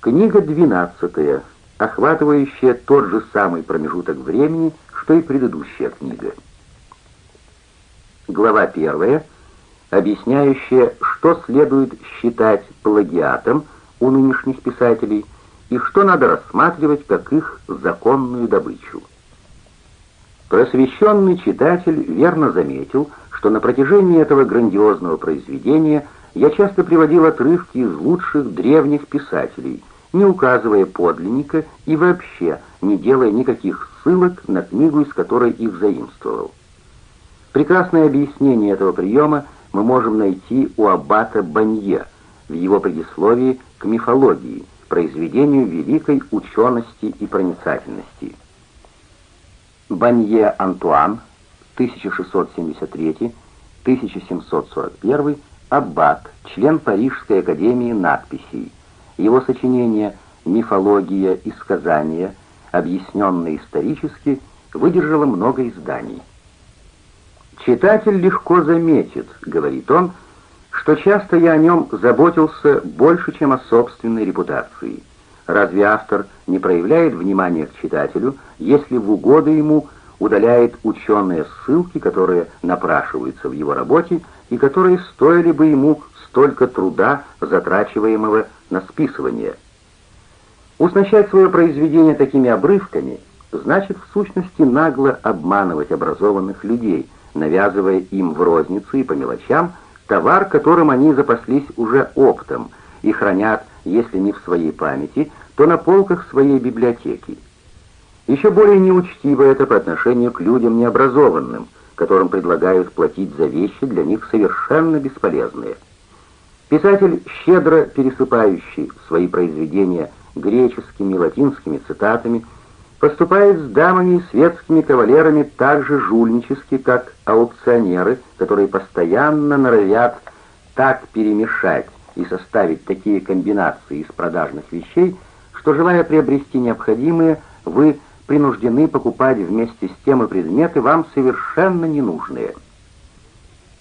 Книга 12, охватывающая тот же самый промежуток времени, что и предыдущая книга. Глава 1, объясняющая, что следует считать плагиатом у нынешних писателей и что надо рассматривать как их законную добычу. Просвещенный читатель верно заметил, что на протяжении этого грандиозного произведения я часто приводил отрывки из лучших древних писателей, не указывая подлинника и вообще не делая никаких ссылок на книгу, из которой их заимствовал. Прекрасное объяснение этого приема мы можем найти у аббата Банье в его предисловии к мифологии, произведению великой учености и проницательности. Банье Антуан, 1673-1741, аббат, член Парижской академии надписей. Его сочинение «Мифология и сказания», объясненное исторически, выдержало много изданий. «Читатель легко заметит», — говорит он, — «что часто я о нем заботился больше, чем о собственной репутации. Разве автор не проявляет внимания к читателю, если в угоду ему удаляет ученые ссылки, которые напрашиваются в его работе и которые стоили бы ему столько труда, затрачиваемого на списывание. Уснащать свое произведение такими обрывками значит в сущности нагло обманывать образованных людей, навязывая им в розницу и по мелочам товар, которым они запаслись уже оптом и хранят, если не в своей памяти, то на полках своей библиотеки. Еще более неучтиво это по отношению к людям необразованным, которым предлагают платить за вещи для них совершенно бесполезные. Писатель, щедро пересыпающий свои произведения греческими и латинскими цитатами, поступает с дамами и светскими кавалерами так же жульнически, как аукционеры, которые постоянно норовят так перемешать и составить такие комбинации из продажных вещей, что, желая приобрести необходимые, вы принуждены покупать вместе с тем и предметы вам совершенно ненужные.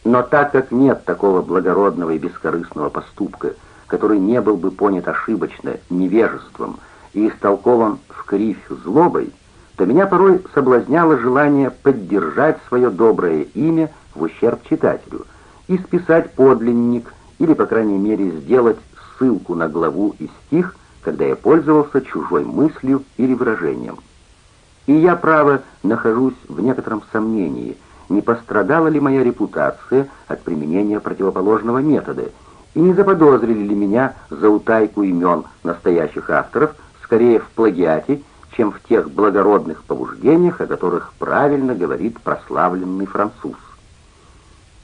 Но так как нет такого благородного и бескорыстного поступка, который не был бы понят ошибочно, невежеством и истолкован в кривь злобой, то меня порой соблазняло желание поддержать свое доброе имя в ущерб читателю и списать подлинник или, по крайней мере, сделать ссылку на главу и стих, когда я пользовался чужой мыслью или выражением. И я, право, нахожусь в некотором сомнении, не пострадала ли моя репутация от применения противоположного метода, и не заподозрили ли меня за утайку имен настоящих авторов скорее в плагиате, чем в тех благородных побуждениях, о которых правильно говорит прославленный француз.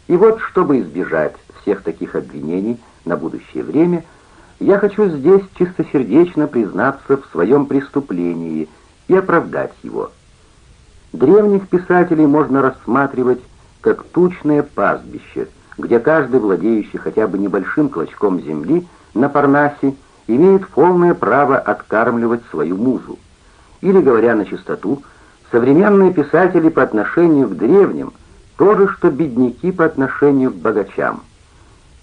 И вот, чтобы избежать всех таких обвинений на будущее время, я хочу здесь чистосердечно признаться в своем преступлении – и оправдать его. Древних писателей можно рассматривать как тучное пастбище, где каждый, владеющий хотя бы небольшим клочком земли на Парнасе, имеет полное право откармливать свою музу. Или, говоря на чистоту, современные писатели по отношению к древним то же, что бедняки по отношению к богачам.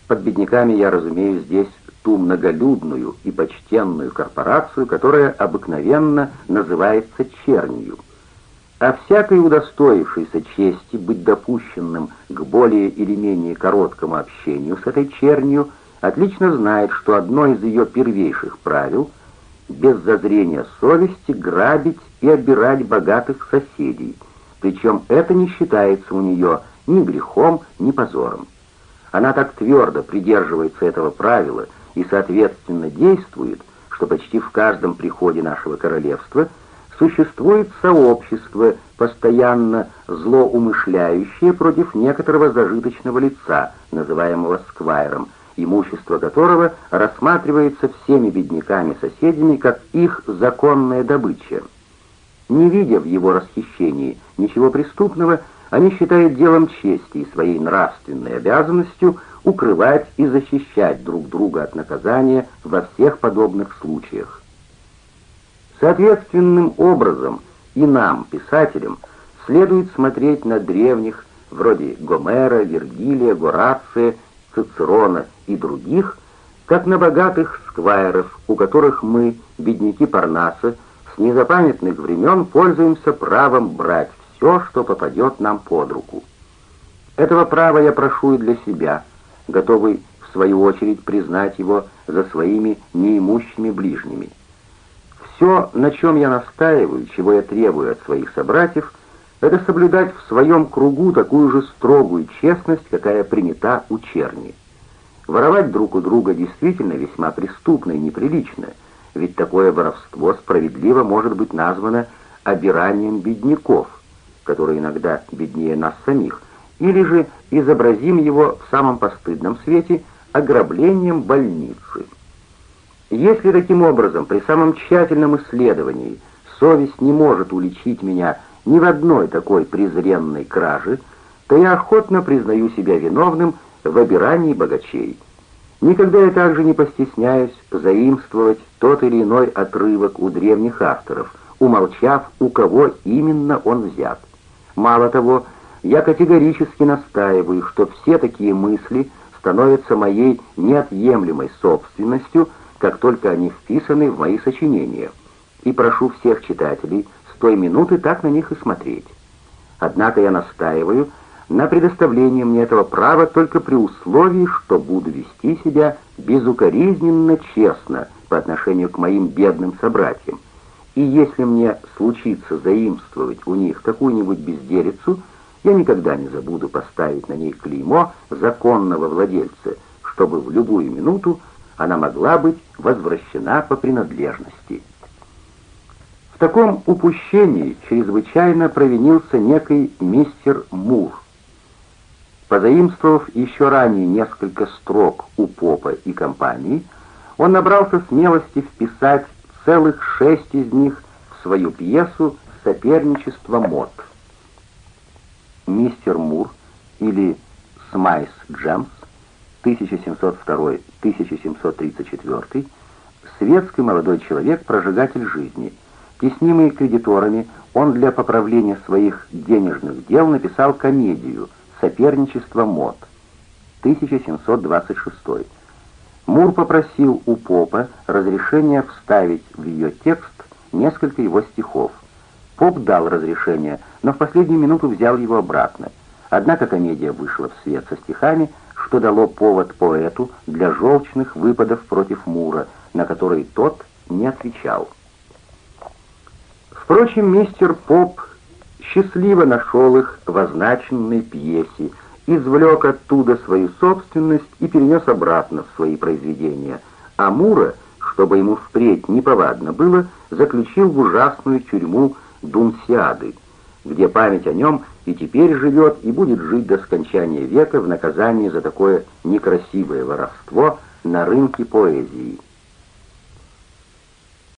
Под бедняками я разумею здесь ту многолюдную и почтенную корпорацию, которая обыкновенно называется чернью. А всякой удостоившейся чести быть допущенным к более или менее короткому общению с этой чернью отлично знает, что одно из ее первейших правил — без зазрения совести грабить и обирать богатых соседей, причем это не считается у нее ни грехом, ни позором. Она так твердо придерживается этого правила — и, соответственно, действует, что почти в каждом приходе нашего королевства существует сообщество, постоянно злоумышляющее против некоторого зажиточного лица, называемого сквайром, имущество которого рассматривается всеми бедняками-соседями как их законная добыча. Не видя в его расхищении ничего преступного, они считают делом чести и своей нравственной обязанностью – укрывать и защищать друг друга от наказания во всех подобных случаях. Соответственным образом и нам, писателям, следует смотреть на древних, вроде Гомера, Вергилия, Горация, Цицерона и других, как на богатых сквайров, у которых мы, бедняки Парнаса, с незапамятных времен пользуемся правом брать все, что попадет нам под руку. Этого права я прошу и для себя, готовый в свою очередь признать его за своими неимущими ближними. Все, на чем я настаиваю, чего я требую от своих собратьев, это соблюдать в своем кругу такую же строгую честность, какая принята у черни. Воровать друг у друга действительно весьма преступно и неприлично, ведь такое воровство справедливо может быть названо обиранием бедняков, которые иногда беднее нас самих, или же изобразим его в самом постыдном свете ограблением больницы. Если таким образом при самом тщательном исследовании совесть не может уличить меня ни в одной такой презренной краже, то я охотно признаю себя виновным в обирании богачей. Никогда я также не постесняюсь заимствовать тот или иной отрывок у древних авторов, умолчав, у кого именно он взят. Мало того, я категорически настаиваю, что все такие мысли становятся моей неотъемлемой собственностью, как только они вписаны в мои сочинения, и прошу всех читателей с той минуты так на них и смотреть. Однако я настаиваю на предоставлении мне этого права только при условии, что буду вести себя безукоризненно честно по отношению к моим бедным собратьям. И если мне случится заимствовать у них какую-нибудь безделицу, я никогда не забуду поставить на ней клеймо законного владельца, чтобы в любую минуту она могла быть возвращена по принадлежности. В таком упущении чрезвычайно провинился некий мистер Мур. Позаимствовав еще ранее несколько строк у Попа и компании, он набрался смелости вписать целых шесть из них в свою пьесу «Соперничество мод» мистер Мур или Смайс Джемс 1702-1734, светский молодой человек, прожигатель жизни. Теснимый кредиторами, он для поправления своих денежных дел написал комедию «Соперничество мод» 1726. Мур попросил у Попа разрешения вставить в ее текст несколько его стихов. Поп дал разрешение, но в последнюю минуту взял его обратно. Однако комедия вышла в свет со стихами, что дало повод поэту для желчных выпадов против Мура, на которые тот не отвечал. Впрочем, мистер Поп счастливо нашел их в означенной пьесе, извлек оттуда свою собственность и перенес обратно в свои произведения, а Мура, чтобы ему впредь неповадно было, заключил в ужасную тюрьму Дунсиады, где память о нем и теперь живет и будет жить до скончания века в наказании за такое некрасивое воровство на рынке поэзии.